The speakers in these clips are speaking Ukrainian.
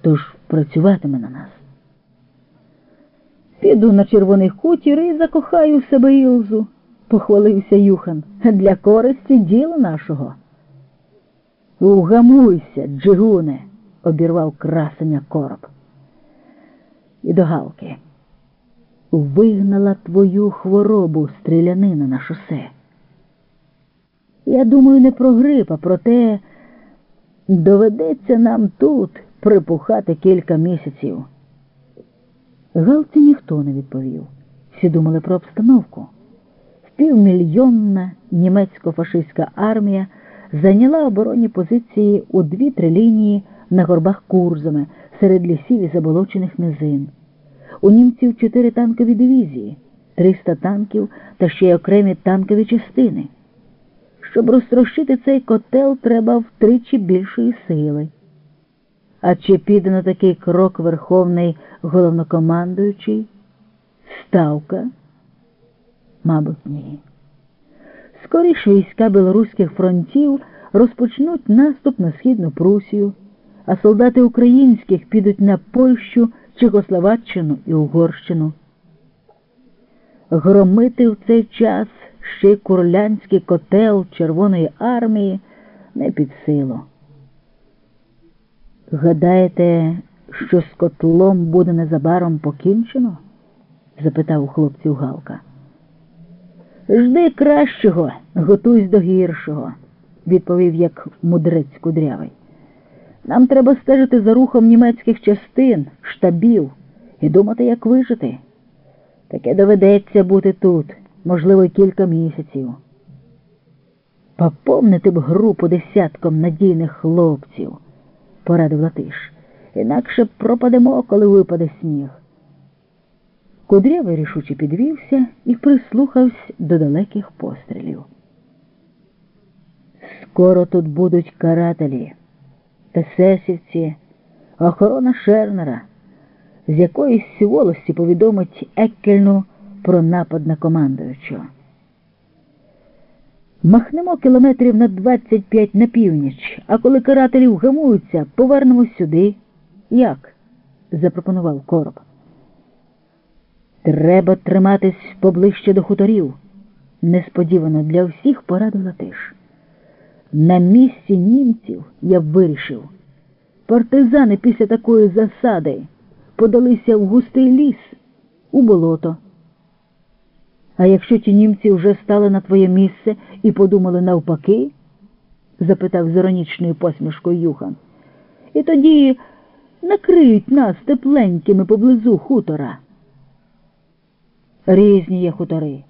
тож працюватиме на нас. Піду на червоний хутір і закохаю в себе Ілзу, похвалився Юхан, для користі діла нашого. Угамуйся, Джигуне, обірвав красення короб. І до Галки. Вигнала твою хворобу стрілянина на шосе. Я думаю, не про грип, а про те, доведеться нам тут припухати кілька місяців. Галці ніхто не відповів. Всі думали про обстановку. Півмільйонна німецько-фашистська армія зайняла оборонні позиції у дві-три лінії на горбах курзами серед лісів і заболочених низин. У німців чотири танкові дивізії, 300 танків та ще й окремі танкові частини. Щоб розтрощити цей котел, треба втричі більшої сили. А чи піде на такий крок верховний головнокомандуючий? Ставка? Мабуть, ні. Скоріше війська білоруських фронтів розпочнуть наступ на східну Прусію, а солдати українських підуть на Польщу, Чехословаччину і Угорщину. Громити в цей час ще й курлянський котел Червоної армії не під силу. Гадаєте, що з котлом буде незабаром покінчено? запитав у хлопців Галка. Жди кращого, готуйся до гіршого, відповів як мудрець кудрявий. Нам треба стежити за рухом німецьких частин, штабів і думати, як вижити. Таке доведеться бути тут, можливо, кілька місяців. Поповнити б групу десятком надійних хлопців, порадив Латиш. Інакше пропадемо, коли випаде сніг. Кудрявий рішуче підвівся і прислухався до далеких пострілів. Скоро тут будуть карателі, есесівці, охорона Шернера, з якоїсь волості повідомить Еккельну про напад на командуючого. Махнемо кілометрів на 25 на північ, а коли карателі вгамуються, повернемось сюди. Як? запропонував короб. Треба триматись поближче до хуторів. Несподівано для всіх порадила тиш. На місці німців я вирішив. Партизани після такої засади подалися в густий ліс у болото. А якщо ті німці вже стали на твоє місце і подумали навпаки? запитав з іронічною посмішкою Юхан. І тоді накриють нас тепленькими поблизу хутора. Різні є хутори.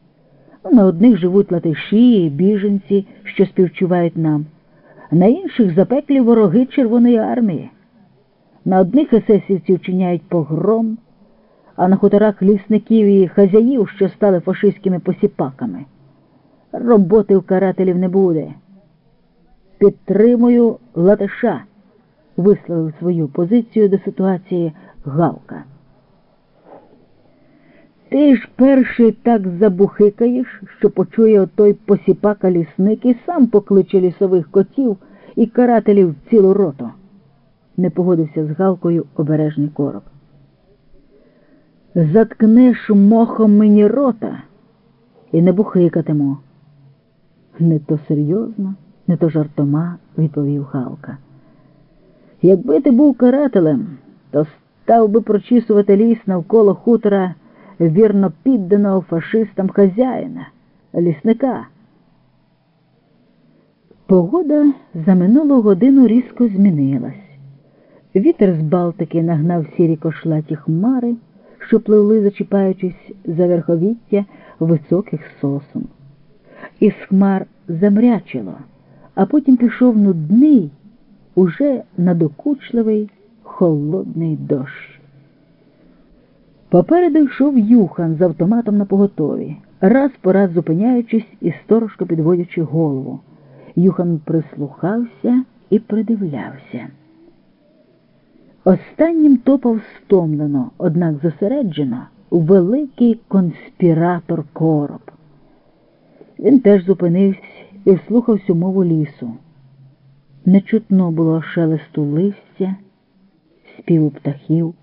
На одних живуть латиші, і біженці, що співчувають нам, на інших запеклі вороги Червоної армії. На одних есесівці вчиняють погром, а на хуторах лісників і хазяїв, що стали фашистськими посіпаками. Роботи у карателів не буде. Підтримую латиша, висловив свою позицію до ситуації Галка. Ти ж перший так забухикаєш, що почує отой посіпака лісник і сам покличе лісових котів і карателів цілу роту. Не погодився з Галкою обережний короб. Заткнеш мохом мені рота і не бухикатиму. Не то серйозно, не то жартома, відповів Галка. Якби ти був карателем, то став би прочісувати ліс навколо хутора вірно підданого фашистам хазяїна, лісника. Погода за минулу годину різко змінилась. Вітер з Балтики нагнав сірі кошлаті хмари, що пливли, зачіпаючись за верховіття високих сосом. Із хмар замрячило, а потім пішов нудний, уже надокучливий холодний дощ. Попереду йшов юхан з автоматом на поготові, раз по раз зупиняючись і сторожко підводячи голову. Юхан прислухався і придивлявся. Останнім топав стомлено, однак зосереджено, великий конспіратор короб. Він теж зупинився і вслухався мову лісу. Не чутно було шелесту листя, співу птахів.